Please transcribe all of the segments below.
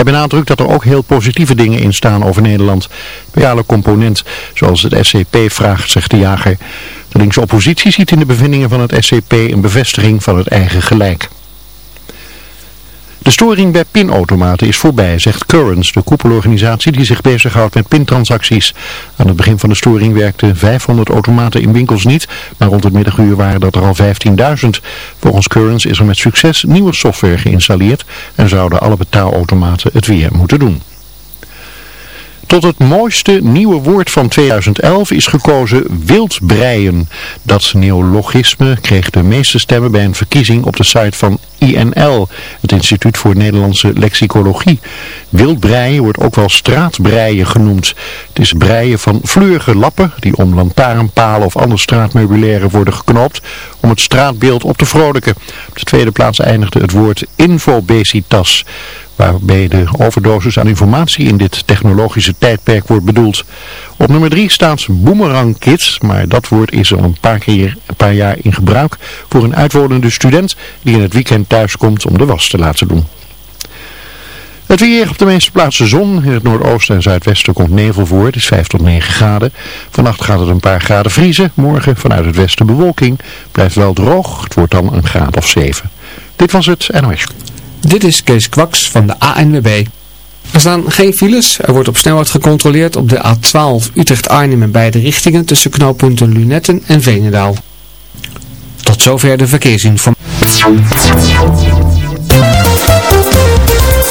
Hij benadrukt dat er ook heel positieve dingen in staan over Nederland. Reale component, zoals het SCP vraagt, zegt de jager. De linkse oppositie ziet in de bevindingen van het SCP een bevestiging van het eigen gelijk. De storing bij pinautomaten is voorbij, zegt Currents, de koepelorganisatie die zich bezighoudt met pintransacties. Aan het begin van de storing werkten 500 automaten in winkels niet, maar rond het middaguur waren dat er al 15.000. Volgens Currents is er met succes nieuwe software geïnstalleerd en zouden alle betaalautomaten het weer moeten doen. Tot het mooiste nieuwe woord van 2011 is gekozen wildbreien. Dat neologisme kreeg de meeste stemmen bij een verkiezing op de site van INL, het Instituut voor Nederlandse Lexicologie. Wildbreien wordt ook wel straatbreien genoemd. Het is breien van vleurige lappen die om lantaarnpalen of ander straatmeubilaire worden geknoopt om het straatbeeld op te vrolijken. Op de tweede plaats eindigde het woord infobesitas waarmee de overdosis aan informatie in dit technologische tijdperk wordt bedoeld. Op nummer 3 staat Boomerang Kids, maar dat woord is al een paar, keer, een paar jaar in gebruik voor een uitwonende student die in het weekend thuiskomt om de was te laten doen. Het weer op de meeste plaatsen zon. In het noordoosten en zuidwesten komt nevel voor. Het is 5 tot 9 graden. Vannacht gaat het een paar graden vriezen. Morgen vanuit het westen bewolking. Blijft wel droog. Het wordt dan een graad of 7. Dit was het NOS. Dit is Kees Kwaks van de ANWB. Er staan geen files. Er wordt op snelheid gecontroleerd op de A12 Utrecht-Arnhem in beide richtingen tussen knooppunten Lunetten en Venendaal. Tot zover de verkeersinformatie.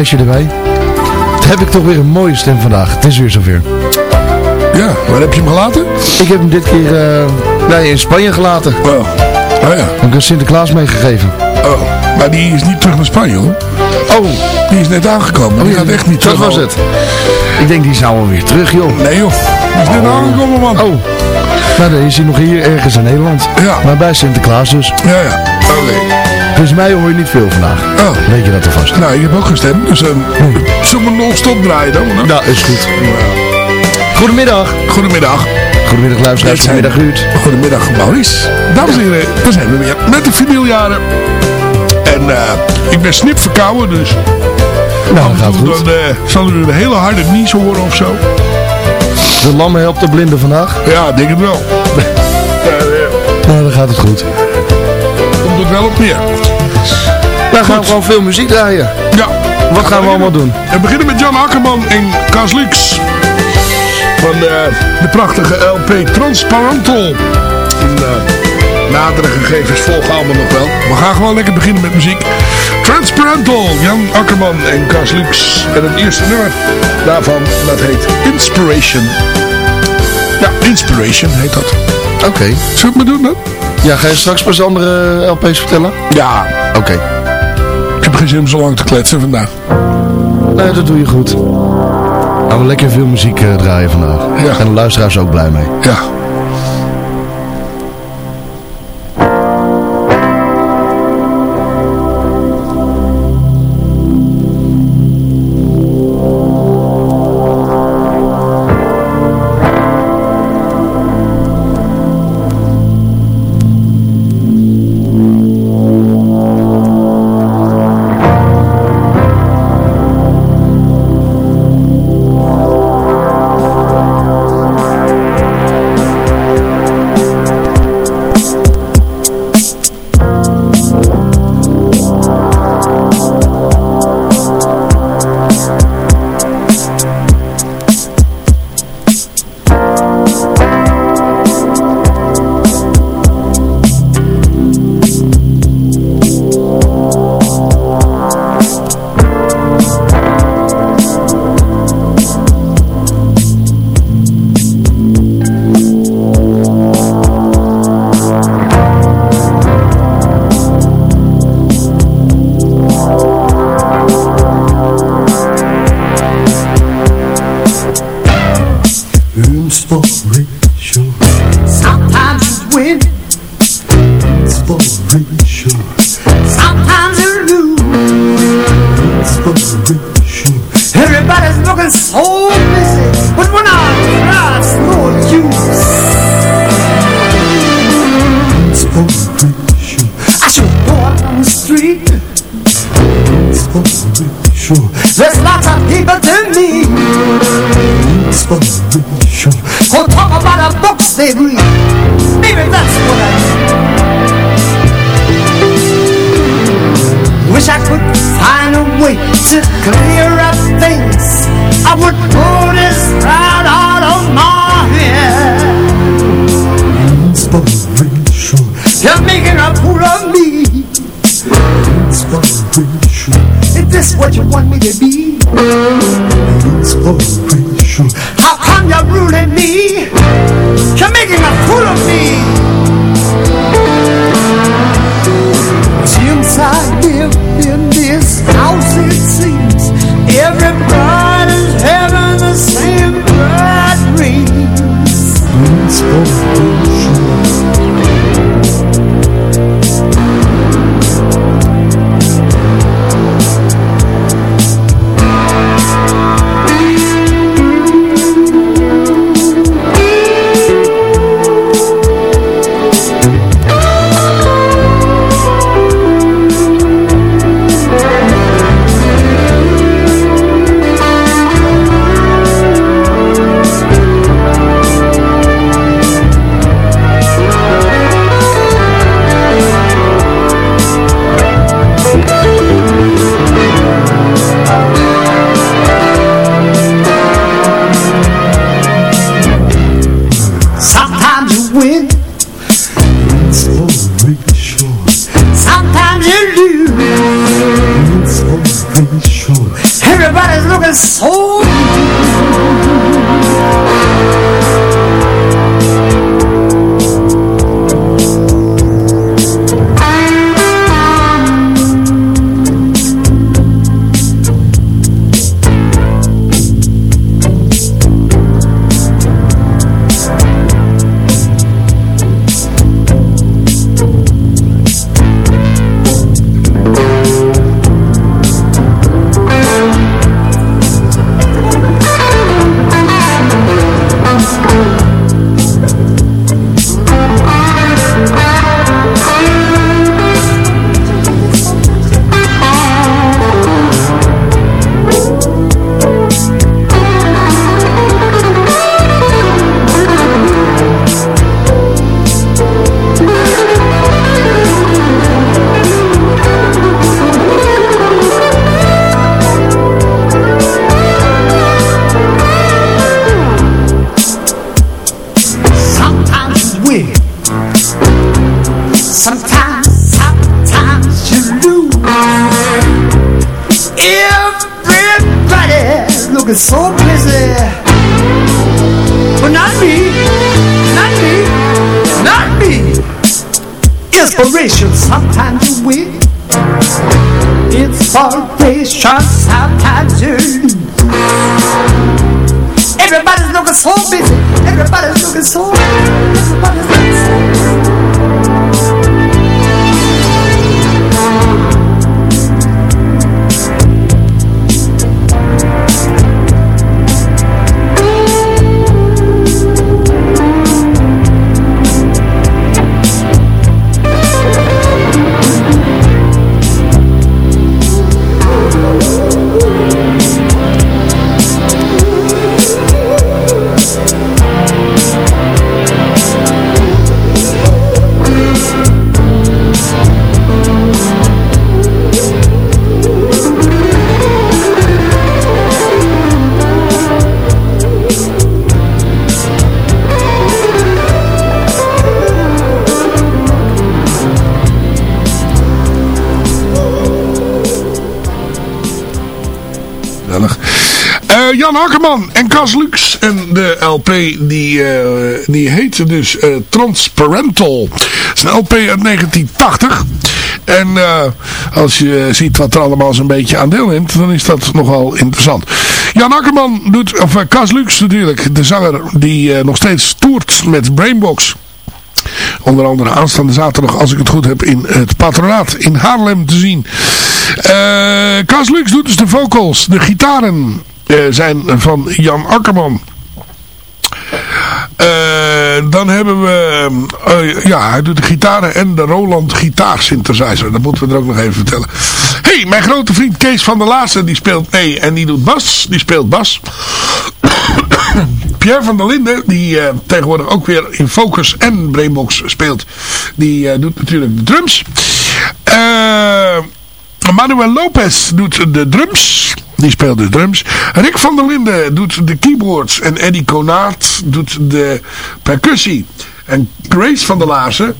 Lijstje erbij. heb ik toch weer een mooie stem vandaag. Het is weer zover. Ja, waar heb je hem gelaten? Ik heb hem dit keer uh, nee, in Spanje gelaten. Oh. oh ja. Heb ik een Sinterklaas meegegeven. Oh, maar die is niet terug naar Spanje hoor. Oh. Die is net aangekomen. Oh, die gaat echt niet terug. Dat was het. Ik denk die zou wel weer terug joh. Nee joh. Die is net oh. aangekomen man. Oh. Nou dan is hij nog hier ergens in Nederland. Ja. Maar bij Sinterklaas dus. Ja ja. Oké. Volgens mij hoor je niet veel vandaag. Oh. Weet je dat alvast? Nou, ik heb ook gestemd. Dus um, zullen we non-stop draaien dan? Nou, ja, is goed. Goedemiddag. Goedemiddag. Goedemiddag luisteraars. Goedemiddag Ruud. Goedemiddag Maurice. Dames en heren, we zijn we weer met de vinyljaren. En uh, ik ben snip verkouden, dus... Nou, dat gaat goed. Dan uh, zal u een hele harde nies horen of zo. De lammen helpt de blinden vandaag? Ja, denk het wel. nou, dan gaat het goed. Het wel op neer. Wij gaan gewoon veel muziek draaien. Ja. Wat gaan we allemaal doen? We beginnen met Jan Akkerman en Kaslux. Van de, de prachtige LP Transparental. En, uh, nadere gegevens volgen allemaal nog wel. We gaan gewoon lekker beginnen met muziek. Transparental, Jan Akkerman en Kaslux. En het eerste nummer daarvan, dat heet Inspiration. Ja, Inspiration heet dat. Oké. Okay. Zullen we het maar doen dan? Ja, ga je straks pas andere LP's vertellen? Ja. Oké. Ik heb geen zin om zo lang te kletsen vandaag. Nee, dat doe je goed. Gaan we lekker veel muziek uh, draaien vandaag. Ja. En de luisteraars ook blij mee. Ja. save me It's so busy. But not me, not me, not me. Inspiration sometimes you win. Inspiration sometimes you. Everybody's looking so busy. Everybody's looking so busy. Jan Akkerman en Cas Lux. En de LP die, uh, die heette dus eh, Transparental. Het is een LP uit 1980. En eh, als je ziet wat er allemaal zo'n beetje aan deelneemt, dan is dat nogal interessant. Jan Akkerman doet, of Cas Lux natuurlijk, de zanger die nog steeds toert met Brainbox. Onder andere aanstaande zaterdag, als ik het goed heb, in het patronaat in Haarlem te zien. Uh, Cas Lux doet dus de vocals, de gitaren zijn van Jan Akkerman. Uh, dan hebben we, uh, ja, hij doet de gitaren en de Roland gitaar synthesizer. Dat moeten we er ook nog even vertellen. hey, mijn grote vriend Kees van der Laassen, die speelt mee en die doet bas. Die speelt bas. Pierre van der Linden, die tegenwoordig ook weer in Focus en Brainbox speelt. Die doet natuurlijk de drums. Manuel Lopez doet de drums. Die speelt de drums. Rick van der Linden doet de keyboards. En Eddie Konaert doet de percussie. En Grace van der Laarzen,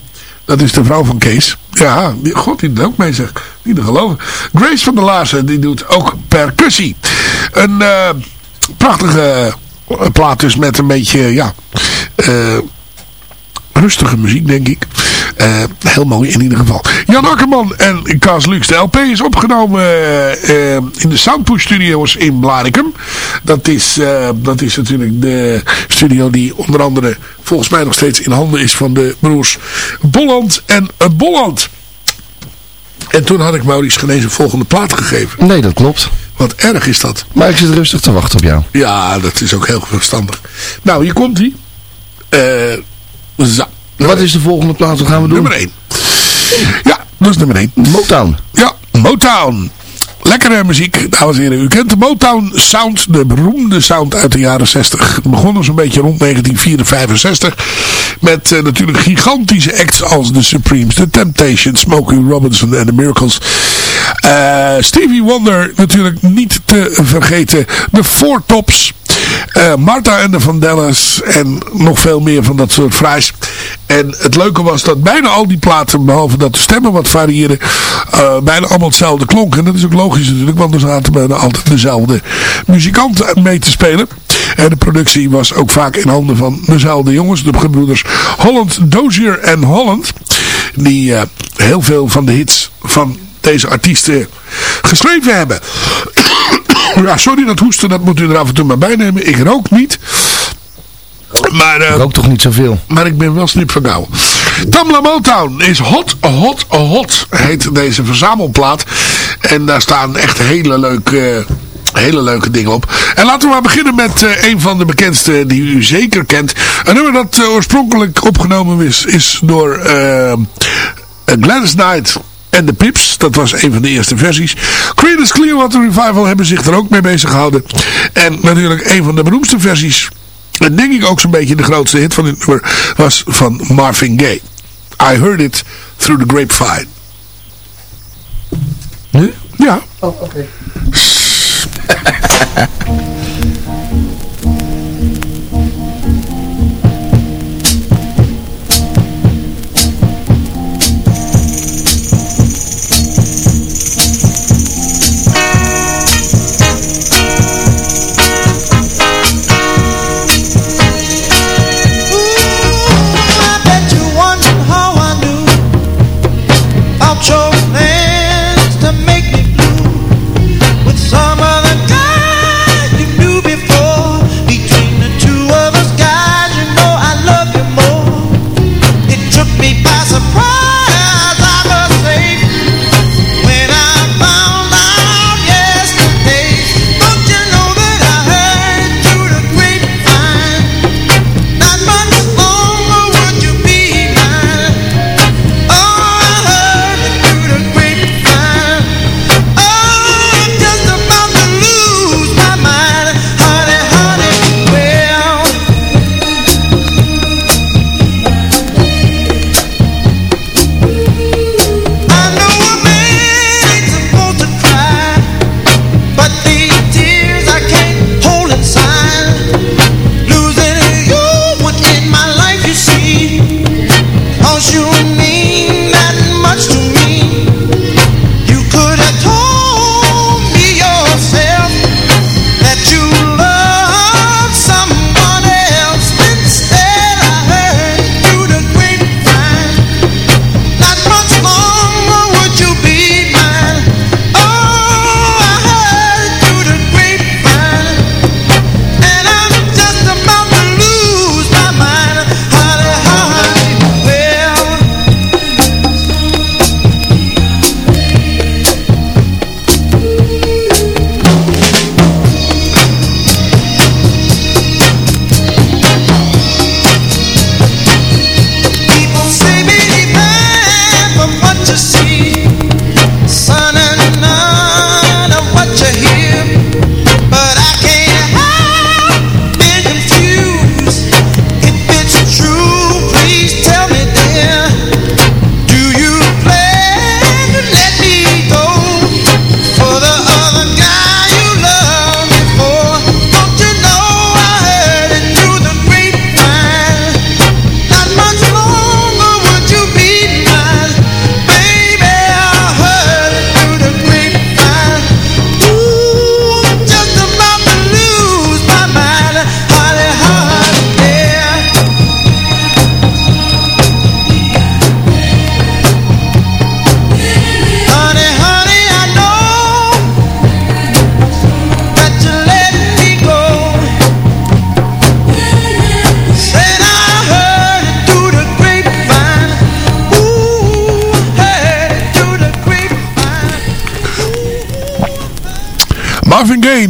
dat is de vrouw van Kees. Ja, god, die doet ook mee zeg. Niet te geloven. Grace van der Laarzen, die doet ook percussie. Een uh, prachtige plaat dus met een beetje, ja... Uh, rustige muziek, denk ik. Uh, heel mooi in ieder geval. Jan Akkerman en Kaas Lux. De LP is opgenomen uh, in de Soundpush Studios in Blarikum. Dat is, dat is natuurlijk de studio die onder andere volgens mij nog steeds in handen is van de broers Bolland en Bolland. En toen had ik Maurice Genees een volgende plaat gegeven. Nee, dat klopt. Wat erg is dat. Maar ik zit rustig te wachten op jou. Ja, dat is ook heel verstandig. Nou, hier komt hij. Uh, zo. Wat is de volgende plaats? Wat gaan we doen? Nummer 1. Ja, dat is nummer 1. Motown. Ja, Motown. Lekkere muziek, dames en heren. U kent de Motown Sound, de beroemde sound uit de jaren 60. Het begon zo'n beetje rond 1964. Met uh, natuurlijk gigantische acts als The Supremes, The Temptations, Smokey Robinson en The Miracles. Uh, Stevie Wonder natuurlijk niet te vergeten. De Four Tops. Uh, Martha en de Vandellas en nog veel meer van dat soort fraais. En het leuke was dat bijna al die platen, behalve dat de stemmen wat varieerden, uh, bijna allemaal hetzelfde klonken. En dat is ook logisch natuurlijk, want er zaten bijna altijd dezelfde muzikanten mee te spelen. En de productie was ook vaak in handen van dezelfde jongens, de gebroeders Holland, Dozier en Holland. Die uh, heel veel van de hits van deze artiesten geschreven hebben. ja, sorry dat hoesten, dat moet u er af en toe maar bij nemen. Ik rook niet. Maar, uh, ik rook toch niet zoveel. Maar ik ben wel snip verkouden. Tamla Motown is hot, hot, hot, heet deze verzamelplaat. En daar staan echt hele leuke... Hele leuke dingen op. En laten we maar beginnen met uh, een van de bekendste die u zeker kent. Een nummer dat oorspronkelijk opgenomen is, is door Gladys Knight en de Pips. Dat was een van de eerste versies. Creedence Clearwater Revival hebben zich er ook mee bezig gehouden. En natuurlijk een van de beroemdste versies. En denk ik ook zo'n beetje de grootste hit van dit nummer. Was van Marvin Gaye. I heard it through the grapevine. Nu? Ja. Oh, oké. Okay.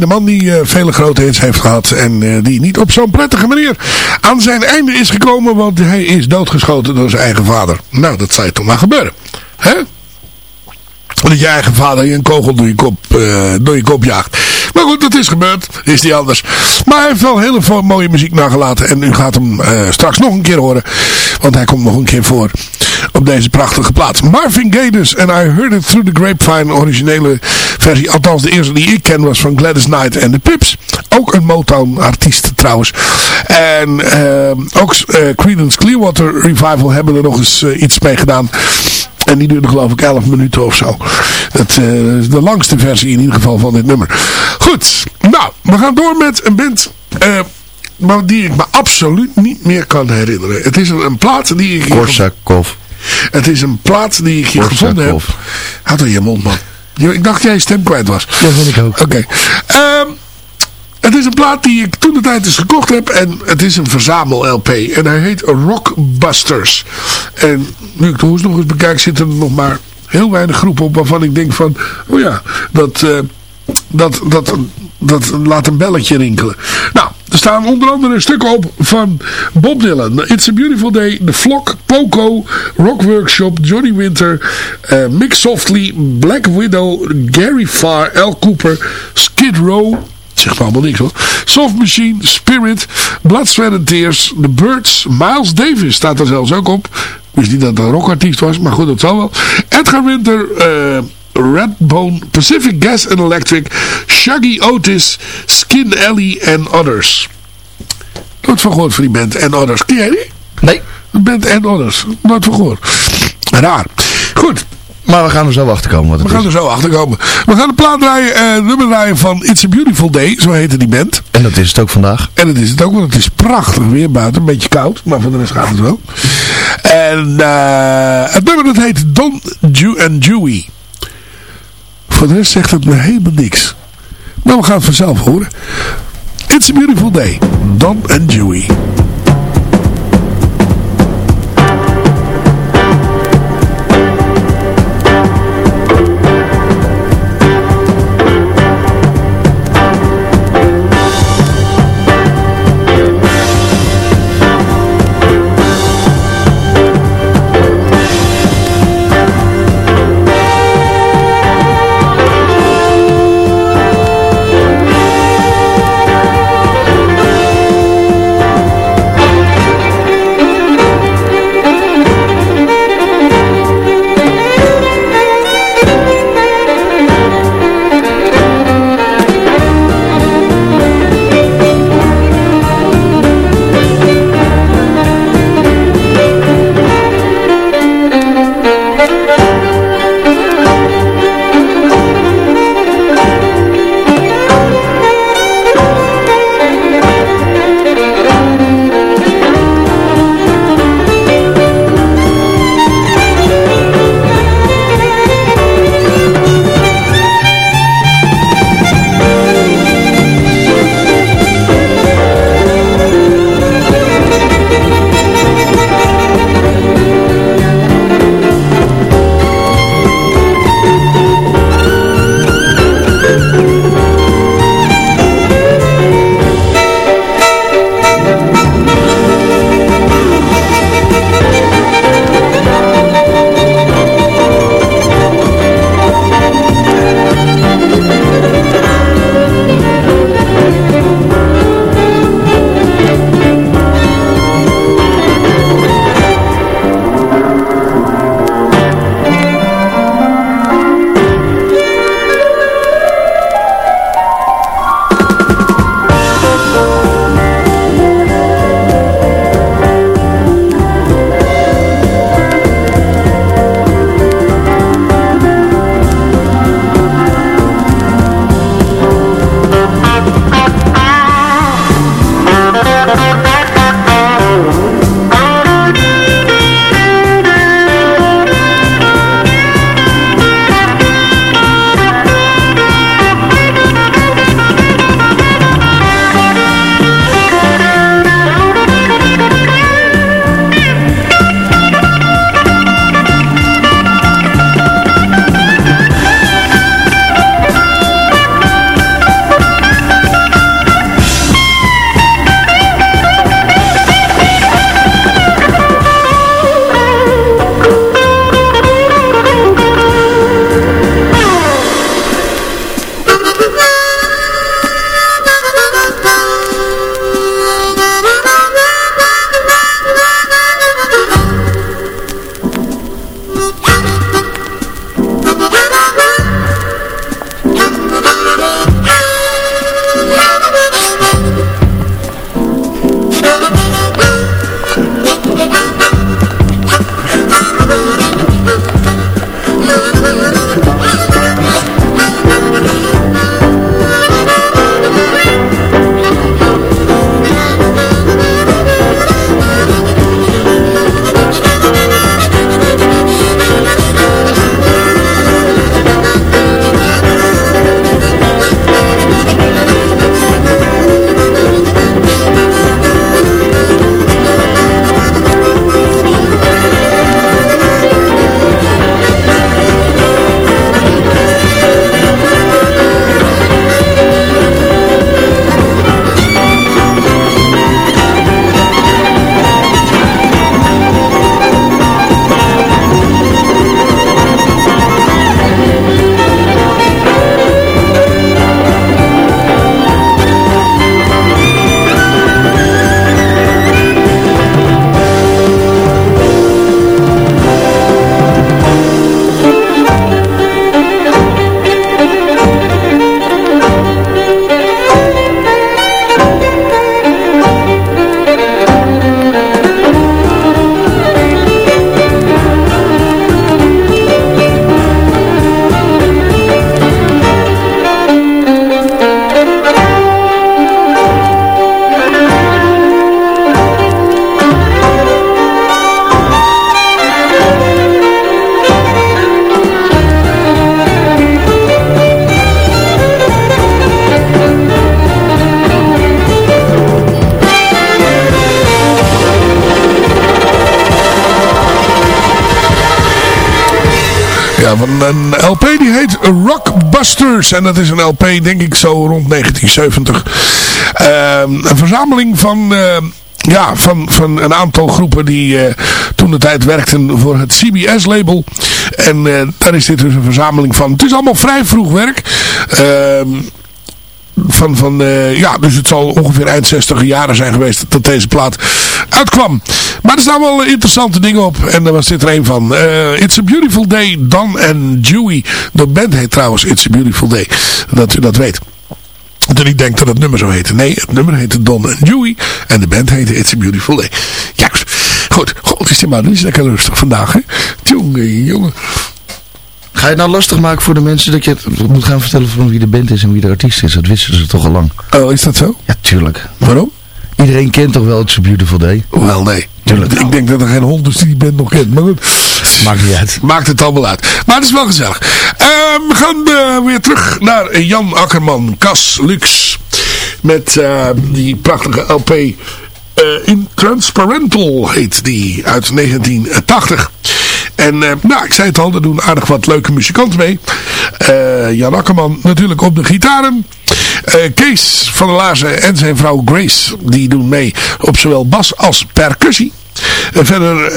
de man die uh, vele grote hits heeft gehad en uh, die niet op zo'n prettige manier aan zijn einde is gekomen, want hij is doodgeschoten door zijn eigen vader. Nou, dat zou je toch maar gebeuren. Hè? Dat je eigen vader je een kogel door je kop, uh, door je kop jaagt. Maar goed, dat is gebeurd. Is niet anders. Maar hij heeft wel hele mooie muziek nagelaten. En u gaat hem uh, straks nog een keer horen. Want hij komt nog een keer voor op deze prachtige plaats. Marvin Gaye dus. En I Heard It Through the Grapevine. Originele versie. Althans de eerste die ik ken was van Gladys Knight en de Pips. Ook een Motown artiest trouwens. En uh, ook Creedence Clearwater Revival hebben er nog eens iets mee gedaan. En die duurde geloof ik 11 minuten of zo. Dat uh, is de langste versie in ieder geval van dit nummer. Goed, nou, we gaan door met een band... Uh, maar die ik me absoluut niet meer kan herinneren. Het is een, een plaat die ik... Korsakov. Het is een plaat die ik hier gevonden heb. Houd er je mond, man. Ik dacht jij stem kwijt was. Dat vind ik ook. Oké. Okay. Um, het is een plaat die ik toen de tijd eens gekocht heb. En het is een verzamel-LP. En hij heet Rockbusters. En nu ik de hoes nog eens bekijk, zitten er nog maar heel weinig groepen op. Waarvan ik denk van, oh ja, dat, uh, dat, dat, dat laat een belletje rinkelen. Nou, er staan onder andere stukken op van Bob Dylan. It's a Beautiful Day, The Flock, Poco, Rock Workshop, Johnny Winter, uh, Mick Softly, Black Widow, Gary Farr, Al Cooper, Skid Row, zegt allemaal niks hoor. Soft Machine, Spirit, Blood, Sweat and Tears, The Birds, Miles Davis staat er zelfs ook op. Ik wist niet dat het een rockartiest was, maar goed, dat zal wel. Edgar Winter, uh, Redbone, Pacific Gas and Electric, Shaggy Otis, Skin Alley en Others. Nooit van gehoord van die band en Others. Ken jij die? Nee. Band en Others. Nooit van gehoord. Raar. Goed. Maar we gaan er zo achter komen. Wat het we gaan is. er zo achter komen. We gaan de plaat draaien, uh, nummer draaien van It's a Beautiful Day. Zo heette die band. En dat is het ook vandaag. En dat is het ook, want het is prachtig weer buiten. Een beetje koud, maar voor de rest gaat het wel. En uh, het nummer dat heet Don Jew and Dewey. Voor de rest zegt het me helemaal niks. Maar we gaan het vanzelf horen. It's a Beautiful Day. Don and Dewey. Van een LP die heet Rockbusters. En dat is een LP, denk ik, zo rond 1970. Ehm, een verzameling van... eh, ja, van, van een aantal groepen die eh, toen de tijd werkten voor het CBS-label. En eh, daar is dit dus een verzameling van. Het is allemaal vrij vroeg werk. Ehm van, van eh, ja, dus het zal ongeveer eind 60 jaren zijn geweest dat deze plaat uitkwam. Maar er staan wel interessante dingen op. En daar was dit er een van. Eh, It's a Beautiful Day, Don en Dewey. De band heet trouwens It's a Beautiful Day. Dat u dat weet. Dat u niet denkt dat het nummer zo heette. Nee, het nummer heette Don en Dewey. En de band heette It's a Beautiful Day. Juist. Goed. God, het is maar niet lekker rustig vandaag, hè. Jongen, jongen. Ga je het nou lastig maken voor de mensen dat je het moet gaan vertellen van wie de band is en wie de artiest is? Dat wisten ze toch al lang. Oh, is dat zo? Ja, tuurlijk. Waarom? Iedereen kent toch wel It's a Beautiful Day? Wel, nee. Tuurlijk. Ik denk dat er geen hond is die die band nog kent. Maar goed. Maakt niet uit. Maakt het allemaal uit. Maar het is wel gezellig. Eh, we gaan eh, weer terug naar Jan Akkerman. Cas Lux. Met eh, die prachtige LP. eh in Transparental heet die. Uit 1980. En eh, nou, ik zei het al, er doen aardig wat leuke muzikanten mee. Eh, Jan Akkerman natuurlijk op de gitaren. Eh, Kees van der Laarzen en zijn vrouw Grace, die doen mee op zowel bas als percussie. En verder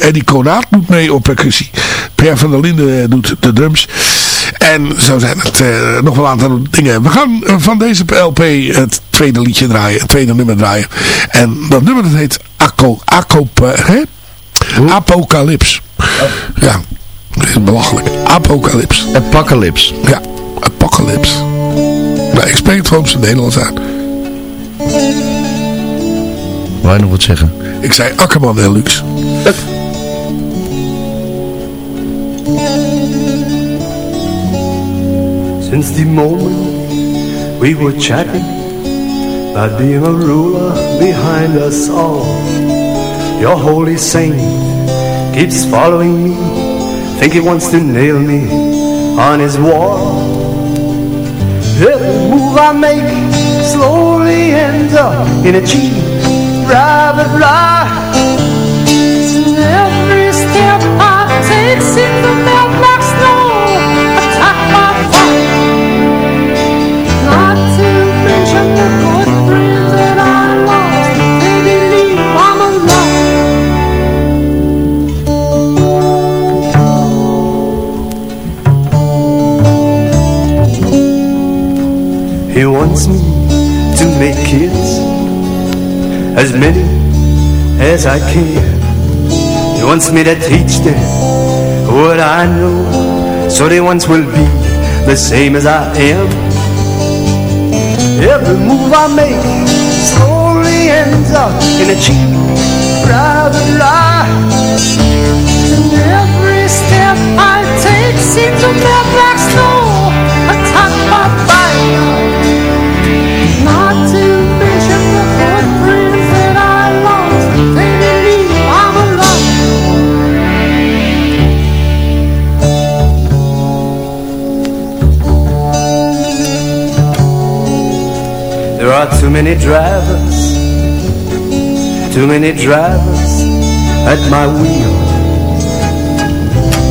Eddie Konaat doet mee op percussie. Pierre van der Linden doet de drums. En zo zijn het nog wel een aantal dingen. We gaan van deze LP het tweede liedje draaien. Het tweede nummer draaien. En dat nummer dat heet Acop, eh, hè? Apocalyps. Ja, dat is belachelijk. Apocalyps. Apocalypse. Ja, Apocalyps. Nou, ik spreek het gewoon op zijn Nederlands uit. Wou je nog wat zeggen? Ik zei Akkerman en Lux. Since the moment we were chatting about being a ruler behind us all, your holy saint keeps following me, think he wants to nail me on his wall. Every move I make slowly ends up in a cheap private lie. And every step I take seems to as many as I can. He wants me to teach them what I know, so they once will be the same as I am. Every move I make slowly ends up in a cheap private lie. And every step I take seems to melt too many drivers, too many drivers at my wheel.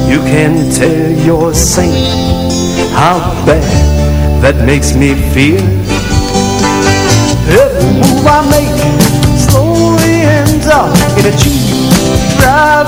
You can tell your saint how bad that makes me feel. Every move I make slowly ends up in a cheap private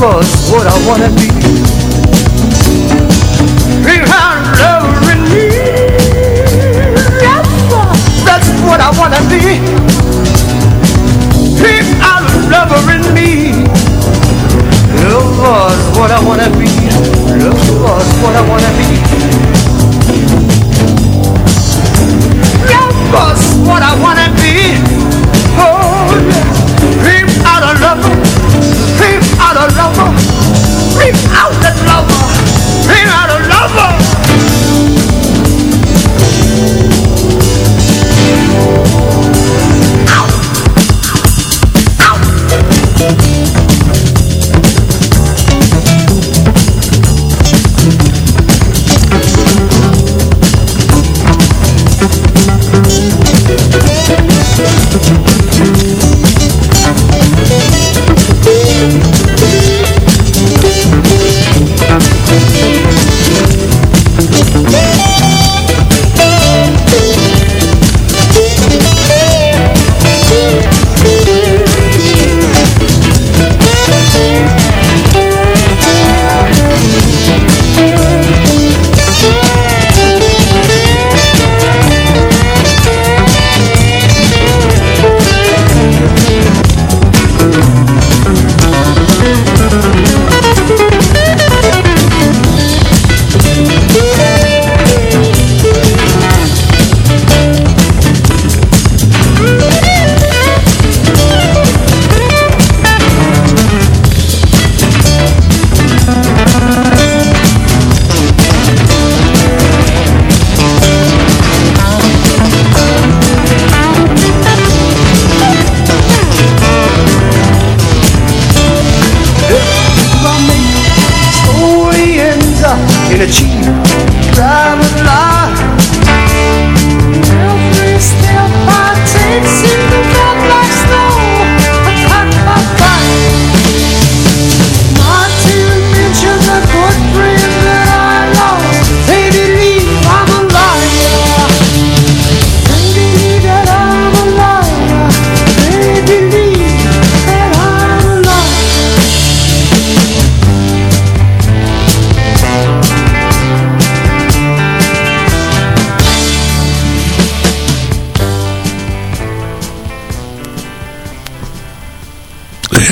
was what I wanna be. Bring out love in me. That's what I wanna be. Me. Love what I wanna be. What I wanna be. Love was what I wanna be. Bring out a lover.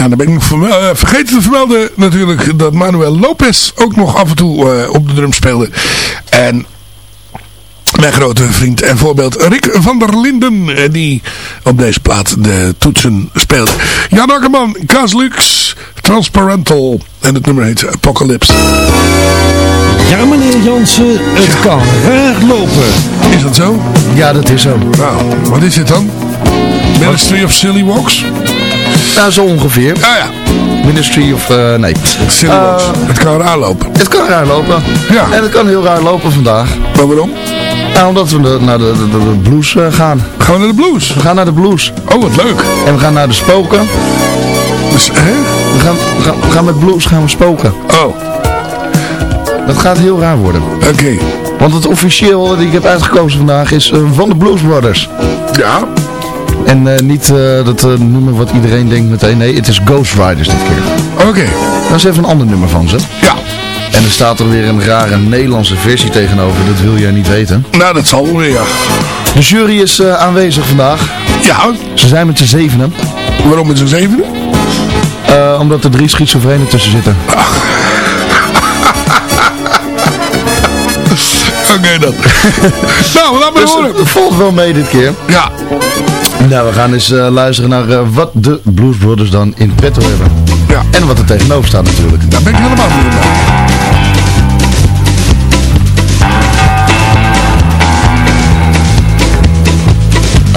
Ja, dan ben ik nog vermel- eh, vergeten te vermelden natuurlijk dat Manuel Lopez ook nog af en toe eh, op de drum speelde. En mijn grote vriend en voorbeeld Rick van der Linden, eh, die op deze plaat de toetsen speelde. Jan Akkerman, Kaas Lux, Transparental en het nummer heet Apocalypse. Ja, meneer Jansen, het kan raar lopen. Is dat zo? Ja, dat is zo. Nou, wat is dit dan? Ministry of Silly Walks? Nou, zo ongeveer. Ah ja, Ministry of... eh, nee. Walks. Het kan raar lopen. Het kan raar lopen. Ja. En het kan heel raar lopen vandaag. Maar waarom? Nou, omdat we naar de, de, de- blues eh, gaan. Gaan we naar de blues? We gaan naar de blues. Oh, wat leuk. En we gaan naar de spoken. Dus, hè? We gaan, we gaan, we gaan met blues gaan we spoken. Oh, Dat gaat heel raar worden. oké. Want het officieel die ik heb uitgekozen vandaag is van de Blues Brothers. Ja, En eh, niet eh, dat eh, nummer wat iedereen denkt meteen. Nee, het is Ghost Riders dit keer. oké. Dat is even een ander nummer van ze. Ja, En er staat er weer een rare Nederlandse versie tegenover. Dat wil jij niet weten. nou dat zal wel weer, ja. De jury is aanwezig vandaag. Ja, Ze zijn met z'n zevenen. waarom met z'n zevende? eh, omdat er drie schizofrenen tussen zitten. Oké dan. nou, laat maar Dus horen. het valt wel mee dit keer. Ja, Nou, we gaan eens eh, luisteren naar eh, wat de Blues Brothers dan in petto hebben. ja. En wat er tegenover staat natuurlijk. Daar ben ik helemaal voor bij.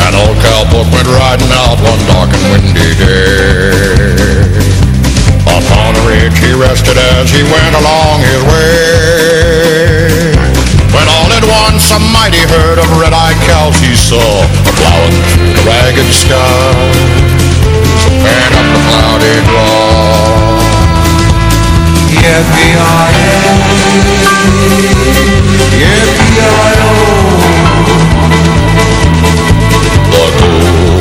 An old cowboy went riding out one dark and windy day. Upon a ridge he rested as he went along his way. When all at once a mighty herd of red-eyed cows he saw plowing through the ragged sky, and up the cloudy draw. Yippee-yi-yo, yippee-yi-yo. The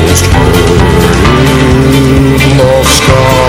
ghost herd in the sky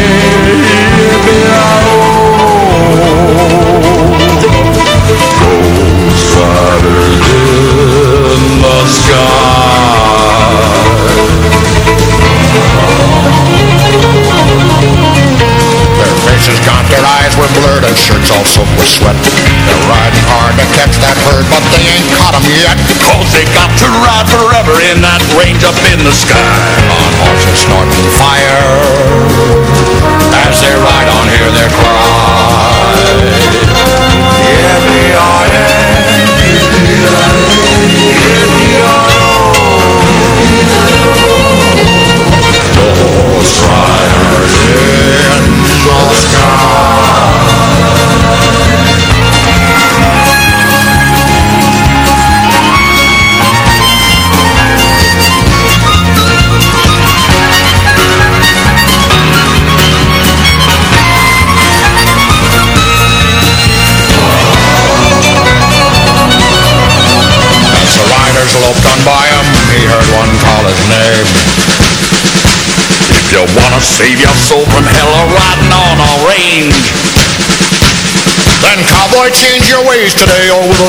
riders in the sky. Their faces gaunt, their eyes were blurred, and shirts all soaked with sweat. They're riding hard to catch that herd, but they ain't caught 'em yet. Cause they got to ride forever in that range up in the sky.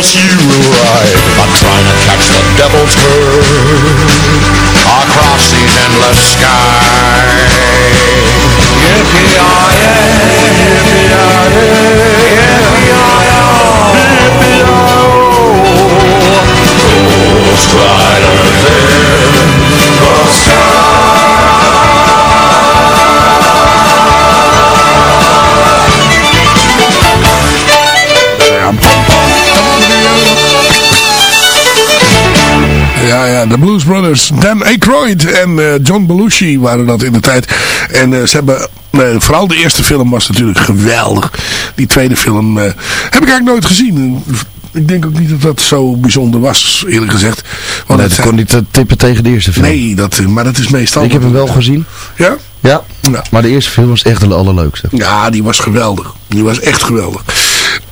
else you ride I'm trying to catch the devil's bird Across these endless skies. De Blues Brothers. Dan Aykroyd en eh, John Belushi waren dat in de tijd. En eh, ze hebben... eh, vooral de eerste film was natuurlijk geweldig. Die tweede film heb ik eigenlijk nooit gezien. Ik denk ook niet dat dat zo bijzonder was, eerlijk gezegd. Want Nee, dat kon niet tippen tegen de eerste film. Nee, dat, maar dat is meestal... Ik heb hem wel gezien. Ja? Ja. Maar de eerste film was echt de allerleukste. Ja, die was geweldig. Die was echt geweldig.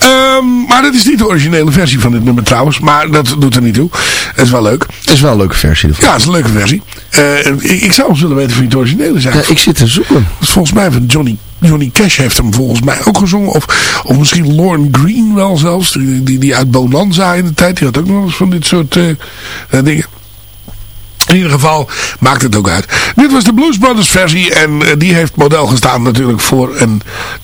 Ehm, maar dat is niet de originele versie van dit nummer trouwens. Maar dat doet er niet toe. Het is wel leuk. Het is wel een leuke versie ervan. Ja, het is een leuke versie. Eh, ik, ik zou eens willen weten of het originele zijn. Ja, ik zit te zoeken. Dat is volgens mij van Johnny, Johnny Cash heeft hem volgens mij ook gezongen. Of, of misschien Lauren Green wel zelfs. Die, die, die uit Bonanza in de tijd. Die had ook nog eens van dit soort eh, eh, dingen. In ieder geval maakt het ook uit. Dit was de Blues Brothers versie. En die heeft model gestaan natuurlijk voor een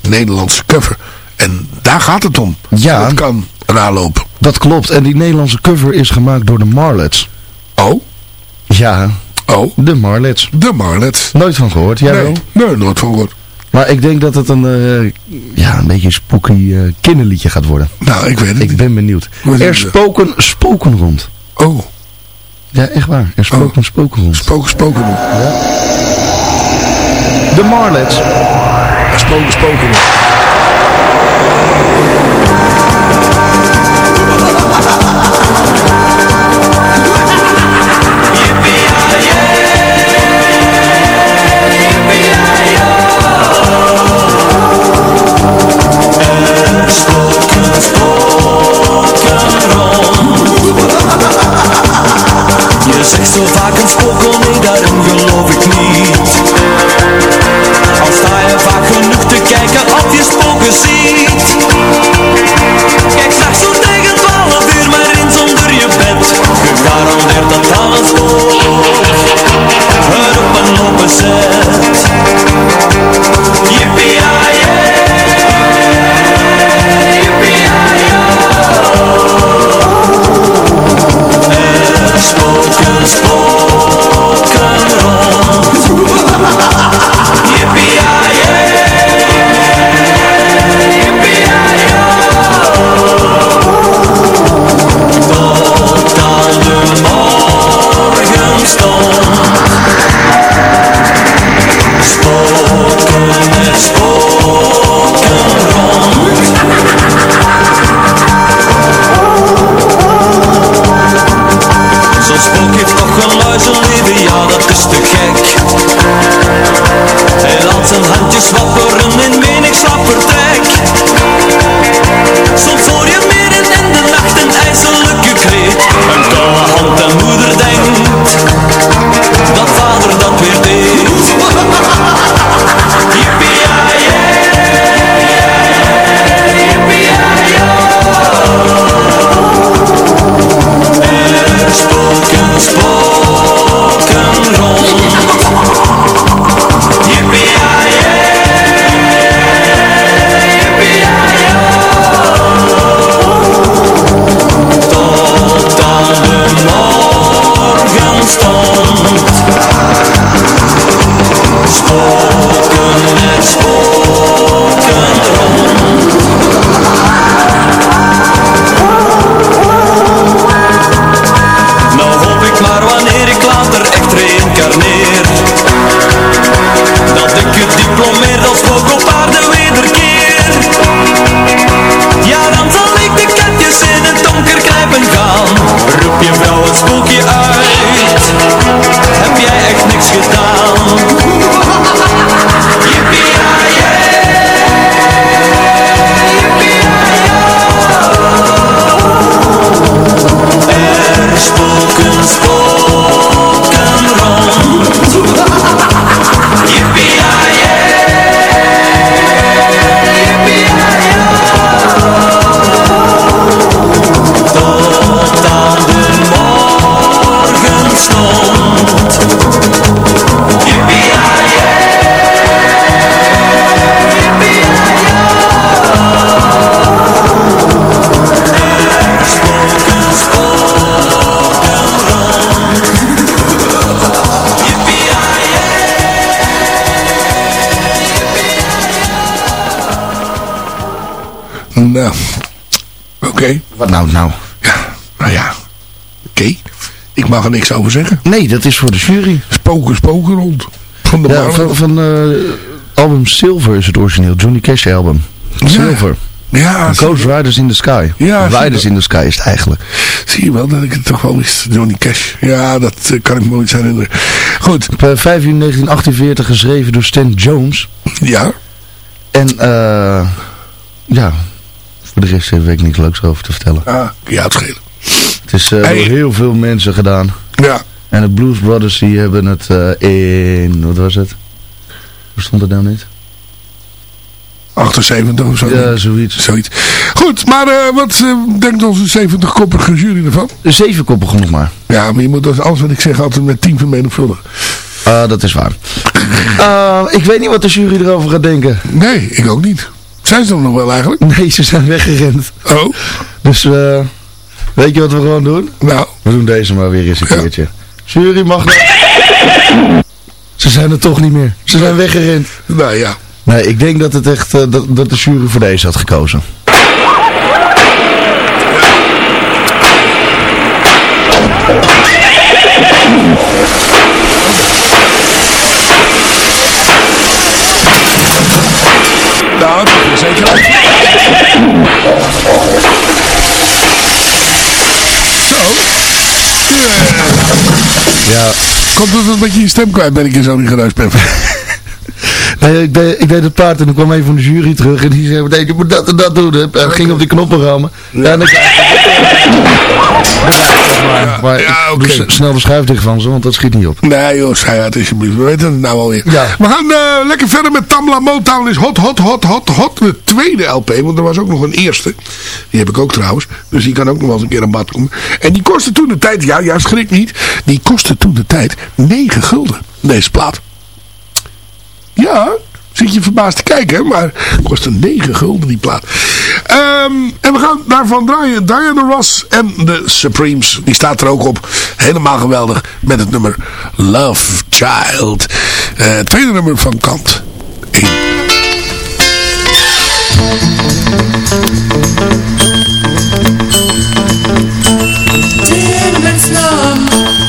Nederlandse cover. En daar gaat het om. Ja. Dat kan eraan lopen. Dat klopt. En die Nederlandse cover is gemaakt door de Marlets. Oh? Ja. Oh? De Marlets. De Marlets. Nooit van gehoord. Jij wel? Nee, nee, nooit van gehoord. Maar ik denk dat het een, eh, ja, een beetje een spooky eh, kinderliedje gaat worden. Nou, ik weet het Ik niet. ben benieuwd. Wat Er spoken spoken rond. Oh, Ja, echt waar. Er spoken spoken rond. spoken, spoken. De Marlets. Spoken, spoken. Je Al sta je vaak genoeg te kijken op je spook En, Waarom werd dat dan zo? Wat nou, nou? Ja, nou ja. Oké. Ik mag er niks over zeggen. Nee, dat is voor de jury. Spoken, spoken rond. Van de Ja, van, van eh, album Silver is het origineel. Johnny Cash album. Silver. Ja, Ghost Riders in the Sky. Ja, Riders in the Sky is het eigenlijk. Zie je wel dat ik het toch wel wist. Johnny Cash. Ja, dat eh, kan ik me nooit herinneren. Goed. Op eh, 5 juni 1948 geschreven door Stan Jones. Ja. En eh ja, voor de rest heb ik niks leuks over te vertellen. Ah, ja, het schelen. Het is eh, Hey. heel veel mensen gedaan. Ja. En de Blues Brothers die hebben het eh, in, wat was het? Hoe stond het nou niet? 78 of zo. Ja, zoiets. Zoiets. Goed, maar eh, wat denkt onze 70-koppige jury ervan? Zeven koppen nog maar. Ja, maar je moet dus alles wat ik zeg altijd met 10 vermenigvuldigen. Ah, dat is waar. Ah, ik weet niet wat de jury erover gaat denken. Nee, ik ook niet. Zijn ze er nog wel eigenlijk? Nee, ze zijn weggerend. Oh. Dus eh, weet je wat we gewoon doen? Nou. We doen deze maar weer eens een keertje. Jury mag dat. Ze zijn er toch niet meer. Ze zijn weggerend. Nou ja. Nee, ik denk dat het echt eh, dat, dat de jury voor deze had gekozen. Nou, dat is zeker. Zo. Ja. Komt het een beetje je stem kwijt, ben ik in zo'n geruis ben. Nee, ik, deed, ik deed het paard en dan kwam een van de jury terug en die zei meteen, je moet dat en dat doen. En ging op die knoppen rammen. Ja, en dan maar, maar Ja, ik oké. doe s- snel de schuif dicht van ze, want dat schiet niet op. Nee joh, schei uit alsjeblieft. We weten het nou alweer. Ja. We gaan eh, lekker verder met Tamla Motown is hot, hot, hot, hot, hot. De tweede LP, want er was ook nog een eerste. Die heb ik ook trouwens. Dus die kan ook nog wel eens een keer aan bad komen. En die kostte toen de tijd, ja, ja schrik niet. Die kostte toen de tijd 9 gulden. Deze plaat. Ja, zit je verbaasd te kijken, maar kostte 9 gulden die plaat. Ehm, en we gaan daarvan draaien. Diana Ross en de Supremes. Die staat er ook op. Helemaal geweldig. Met het nummer Love Child. Eh, tweede nummer van kant 1. You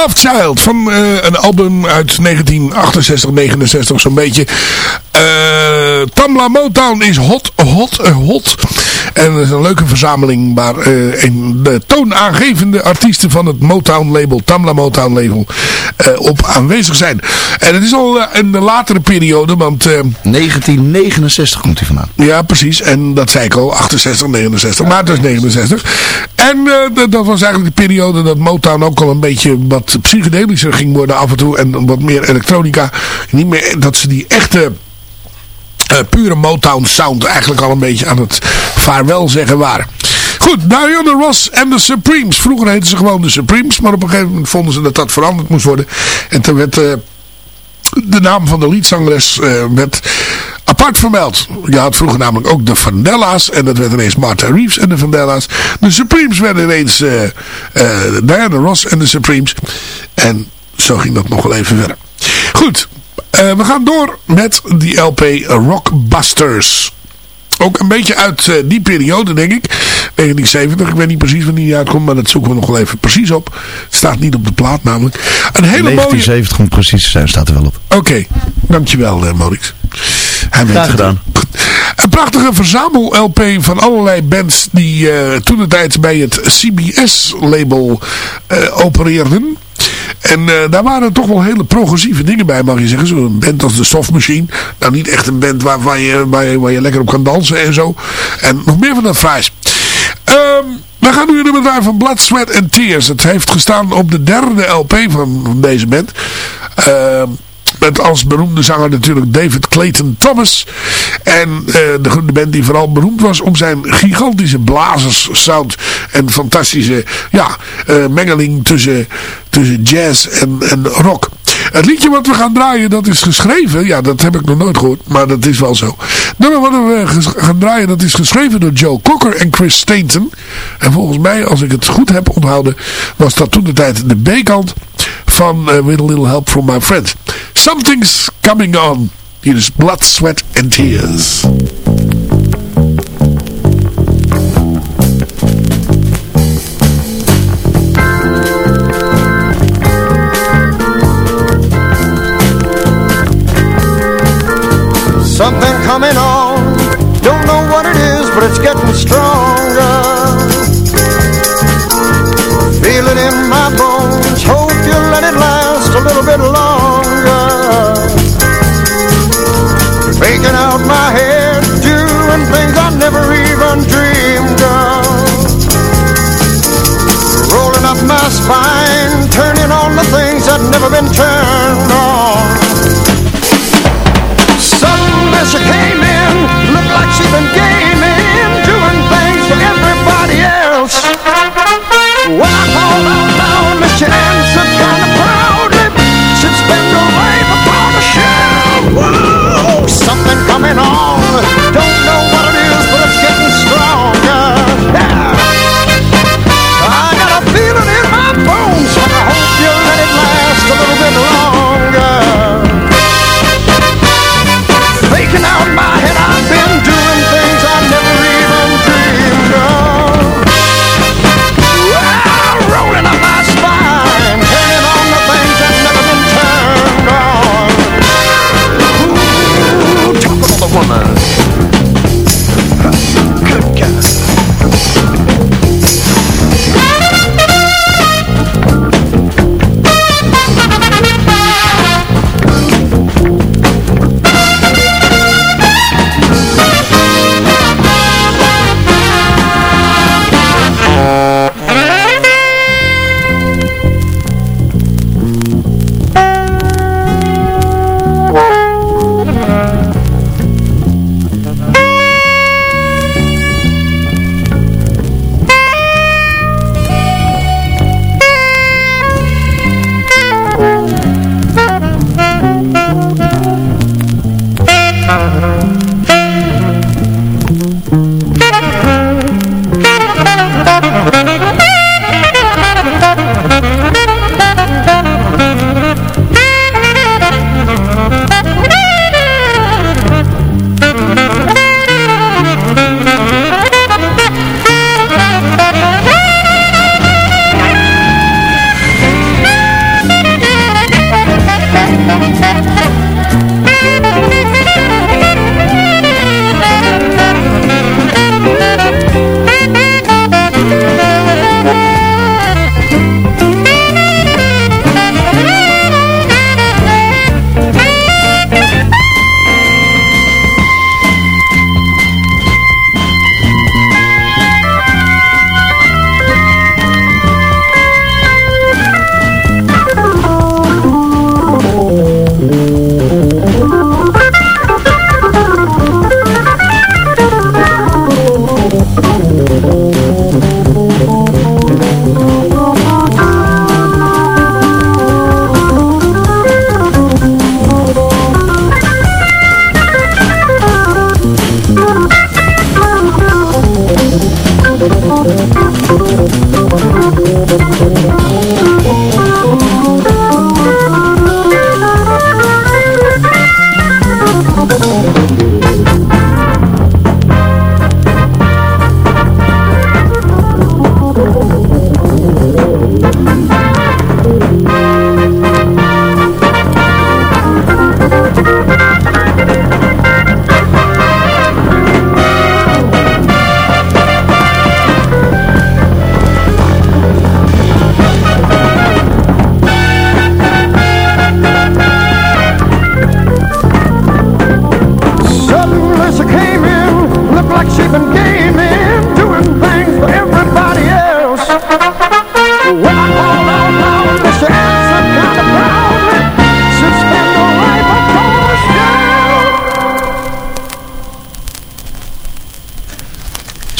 Love Child van eh, een album uit 1968, 69 zo'n beetje. Uh, Tamla Motown is hot, hot, uh, hot. En dat is een leuke verzameling waar een, de toonaangevende artiesten van het Motown label, Tamla Motown label, op aanwezig zijn. En het is al in de latere periode, want... 1969 komt hij vandaan. Ja, precies. En dat zei ik al, 68, 69, maar het is 69. En dat was eigenlijk de periode dat Motown ook al een beetje wat psychedelischer ging worden af en toe. En wat meer elektronica. Niet meer dat ze die echte... Uh, pure Motown sound eigenlijk al een beetje aan het vaarwel zeggen waren. Goed, Diana Ross en de Supremes. Vroeger heten ze gewoon de Supremes, maar op een gegeven moment vonden ze dat dat veranderd moest worden. En toen werd uh, de naam van de liedzangeres uh, werd apart vermeld. Je had vroeger namelijk ook de Vandellas en dat werd ineens Martha Reeves en de Vandellas. De Supremes werden ineens Diana Ross en de Supremes. En zo ging dat nog wel even verder. Goed, uh, we gaan door met die LP Rockbusters. Ook een beetje uit uh, die periode, denk ik. 1970, ik weet niet precies wanneer die uitkomt, maar dat zoeken we nog wel even precies op. Het staat niet op de plaat namelijk. Een hele 1970 mooie... om precies te zijn, staat er wel op. Oké, okay, dankjewel uh, Maurits. Hij Graag gedaan. Een prachtige verzamel-LP van allerlei bands die uh, toen de tijd bij het CBS-label opereerden. En uh, daar waren toch wel hele progressieve dingen bij, mag je zeggen. Zo'n band als de Soft Machine. Nou, niet echt een band waarvan je, waar, je, waar je lekker op kan dansen en zo. En nog meer van dat fraais. Um, we gaan nu nummer draaien van Blood, Sweat and Tears. Het heeft gestaan op de derde LP van deze band. Uh, met als beroemde zanger natuurlijk David Clayton Thomas. En uh, de, band die vooral beroemd was om zijn gigantische blazerssound. En fantastische ja, uh, mengeling tussen, tussen jazz en, en rock. Het liedje wat we gaan draaien, dat is geschreven. Ja, dat heb ik nog nooit gehoord, maar dat is wel zo. nummer wat we gaan draaien, dat is geschreven door Joe Cocker en Chris Stainton. En volgens mij, als ik het goed heb onthouden, was dat toen de tijd de B-kant van uh, With a Little Help From My Friends. Something's Coming On. Hier Blood, Sweat and Tears. Something coming on, don't know what it is, but it's getting stronger. Feel it in a little bit longer. Faking out my head, doing things I never even dreamed of. Rolling up my spine, turning on the things that never been turned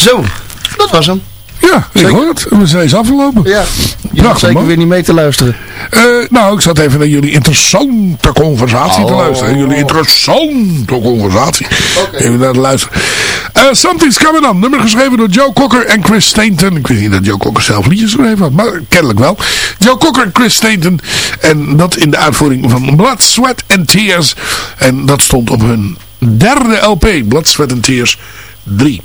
Zo, dat was hem. Ja, ik hoor het. We zijn eens afgelopen. Ja, je Prachtig, zeker man. weer niet mee te luisteren. Eh, nou, ik zat even naar jullie interessante conversatie te Oh. luisteren. Jullie interessante conversatie. Even naar te luisteren. Something's Coming On. Nummer geschreven door Joe Cocker en Chris Stainton. Ik wist niet dat Joe Cocker zelf liedjes geschreven had. Maar kennelijk wel. Joe Cocker en Chris Stainton. En dat in de uitvoering van Blood, Sweat and Tears. En dat stond op hun derde LP. Blood, Sweat and Tears 3.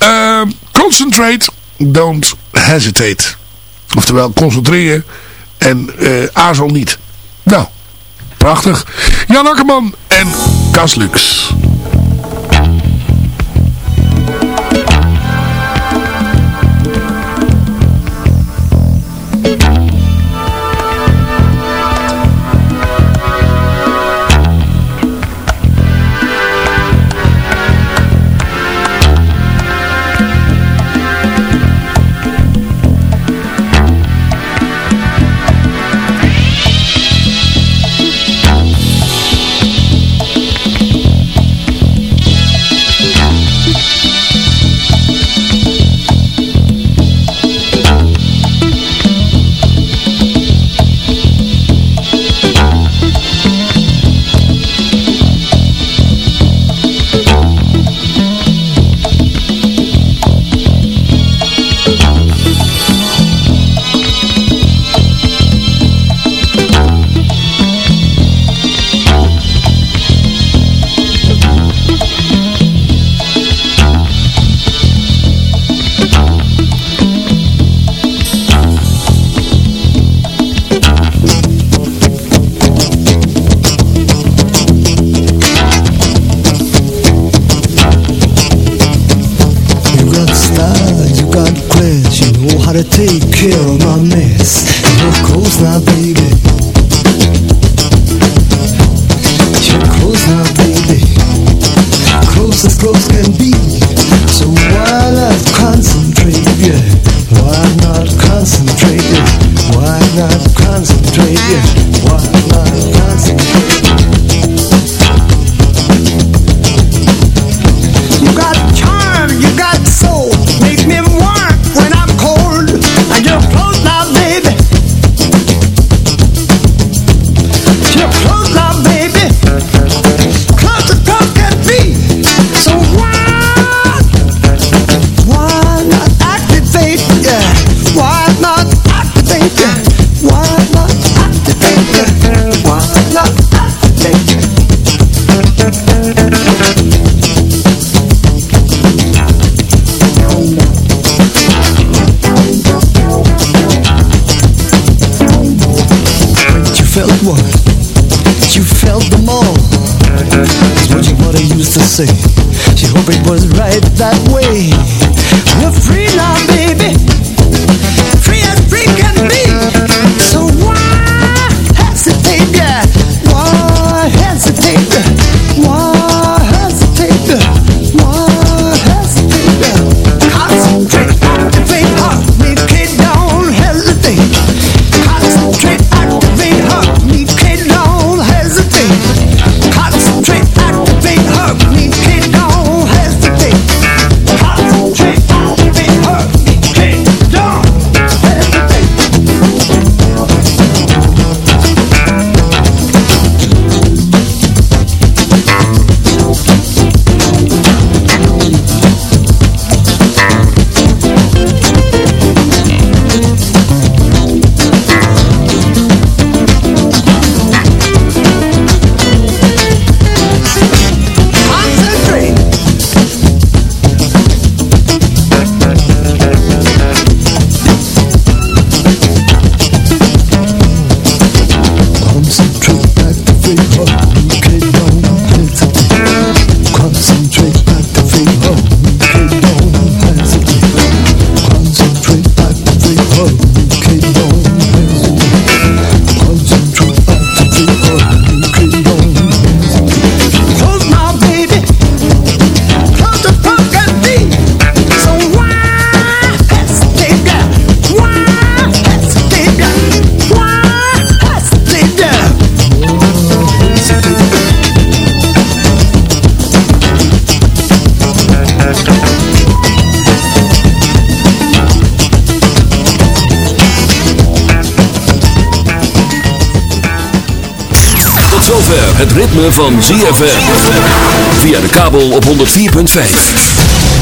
Eh, concentrate, don't hesitate. Oftewel, concentreer en eh aarzel niet. Nou, prachtig. Jan Akkerman en Kaslux. You van ZFM. Via de kabel op 104.5.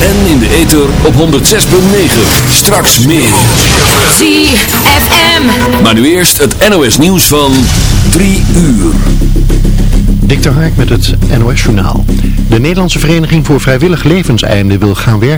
En in de ether op 106.9. Straks meer. ZFM. Maar nu eerst het NOS nieuws van 3 uur. Dik de Hark met het NOS Journaal. De Nederlandse Vereniging voor Vrijwillig Levenseinde wil gaan werken.